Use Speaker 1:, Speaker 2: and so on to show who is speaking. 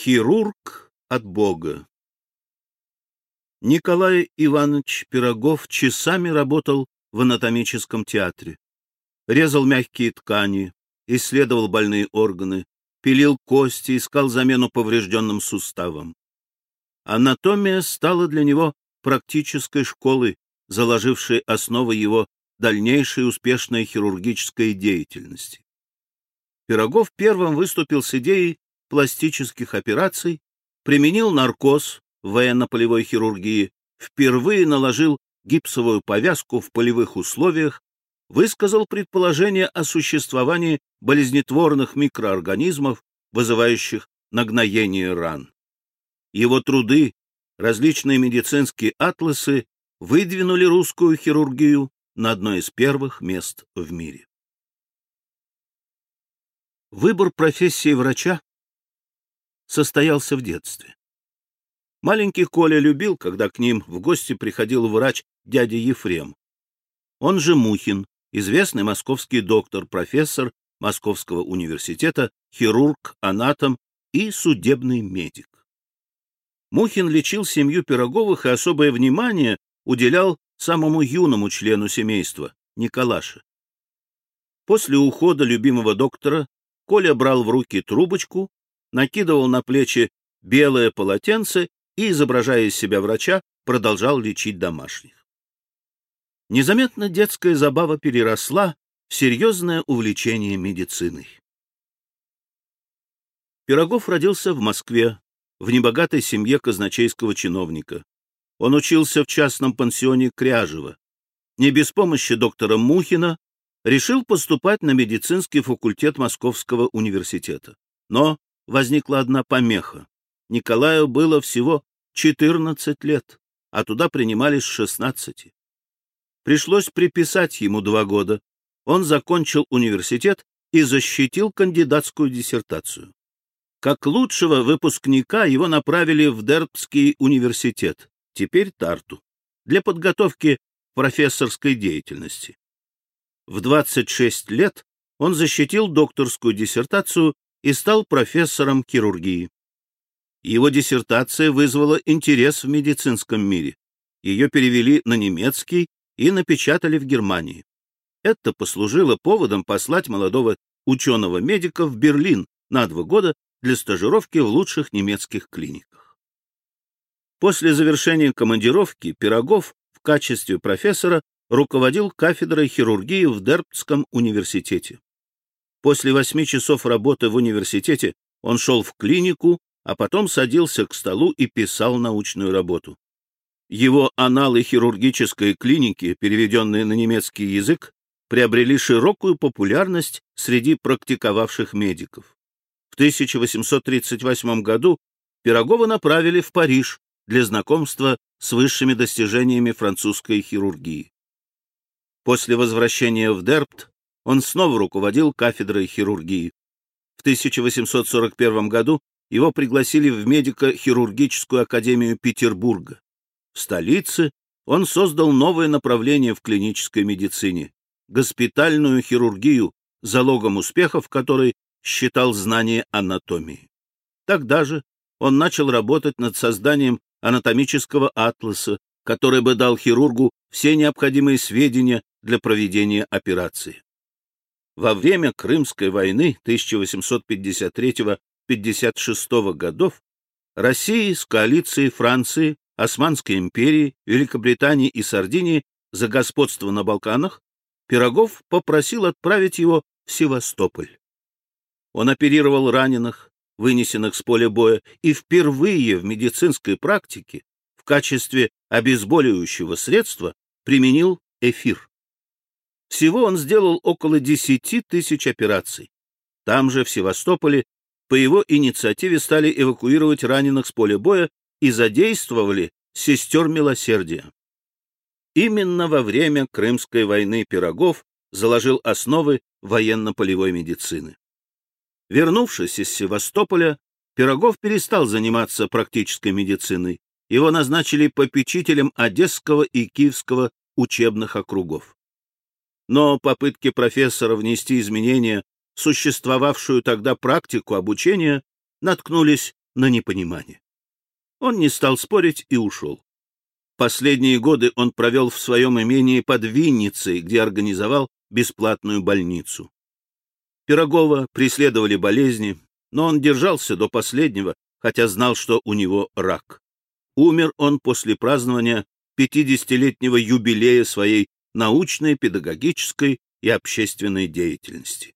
Speaker 1: Хирург от Бога Николай Иванович Пирогов часами работал в анатомическом театре. Резал мягкие ткани, исследовал больные органы, пилил кости, искал замену поврежденным суставам. Анатомия стала для него практической школой, заложившей основы его дальнейшей успешной хирургической деятельности. Пирогов первым выступил с идеей пластических операций, применил наркоз в военно-полевой хирургии, впервые наложил гипсовую повязку в полевых условиях, высказал предположение о существовании болезнетворных микроорганизмов, вызывающих нагноение ран. Его труды, различные медицинские атласы выдвинули русскую хирургию на одно из первых мест в мире. Выбор профессии врача состоялся в детстве. Маленький Коля любил, когда к ним в гости приходил врач дядя Ефрем. Он же Мухин, известный московский доктор, профессор Московского университета, хирург, анатом и судебный медик. Мухин лечил семью Пироговых и особое внимание уделял самому юному члену семейства, Николаше. После ухода любимого доктора Коля брал в руки трубочку, накидывал на плечи белое полотенце и, изображая из себя врача, продолжал лечить домашних. Незаметно детская забава переросла в серьезное увлечение медициной. Пирогов родился в Москве, в небогатой семье казначейского чиновника. Он учился в частном пансионе Кряжева. Не без помощи доктора Мухина решил поступать на медицинский факультет Московского университета. Но возникла одна помеха. Николаю было всего 14 лет, а туда принимали с 16. Пришлось приписать ему два года. Он закончил университет и защитил кандидатскую диссертацию. Как лучшего выпускника его направили в Дербский университет, теперь Тарту, для подготовки профессорской деятельности. В 26 лет он защитил докторскую диссертацию и стал профессором хирургии. Его диссертация вызвала интерес в медицинском мире. Ее перевели на немецкий и напечатали в Германии. Это послужило поводом послать молодого ученого-медика в Берлин на два года для стажировки в лучших немецких клиниках. После завершения командировки Пирогов в качестве профессора руководил кафедрой хирургии в Дербтском университете. После восьми часов работы в университете он шел в клинику, а потом садился к столу и писал научную работу. Его аналы хирургической клиники, переведенные на немецкий язык, приобрели широкую популярность среди практиковавших медиков. В 1838 году Пирогова направили в Париж для знакомства с высшими достижениями французской хирургии. После возвращения в Дербт он снова руководил кафедрой хирургии. В 1841 году его пригласили в медико-хирургическую академию Петербурга. В столице он создал новое направление в клинической медицине – госпитальную хирургию, залогом успеха в которой считал знание анатомии. Тогда же он начал работать над созданием анатомического атласа, который бы дал хирургу все необходимые сведения для проведения операции. Во время Крымской войны 1853-56 годов России с коалицией Франции, Османской империи, Великобритании и Сардинии за господство на Балканах Пирогов попросил отправить его в Севастополь. Он оперировал раненых, вынесенных с поля боя, и впервые в медицинской практике в качестве обезболивающего средства применил эфир. Всего он сделал около 10 тысяч операций. Там же, в Севастополе, по его инициативе стали эвакуировать раненых с поля боя и задействовали сестер милосердия. Именно во время Крымской войны Пирогов заложил основы военно-полевой медицины. Вернувшись из Севастополя, Пирогов перестал заниматься практической медициной. Его назначили попечителем Одесского и Киевского учебных округов но попытки профессора внести изменения в существовавшую тогда практику обучения наткнулись на непонимание. Он не стал спорить и ушел. Последние годы он провел в своем имении под Винницей, где организовал бесплатную больницу. Пирогова преследовали болезни, но он держался до последнего, хотя знал, что у него рак. Умер он после празднования 50-летнего юбилея своей научной, педагогической и общественной деятельности.